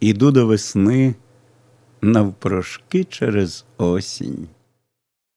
Іду до весни навпрошки через осінь.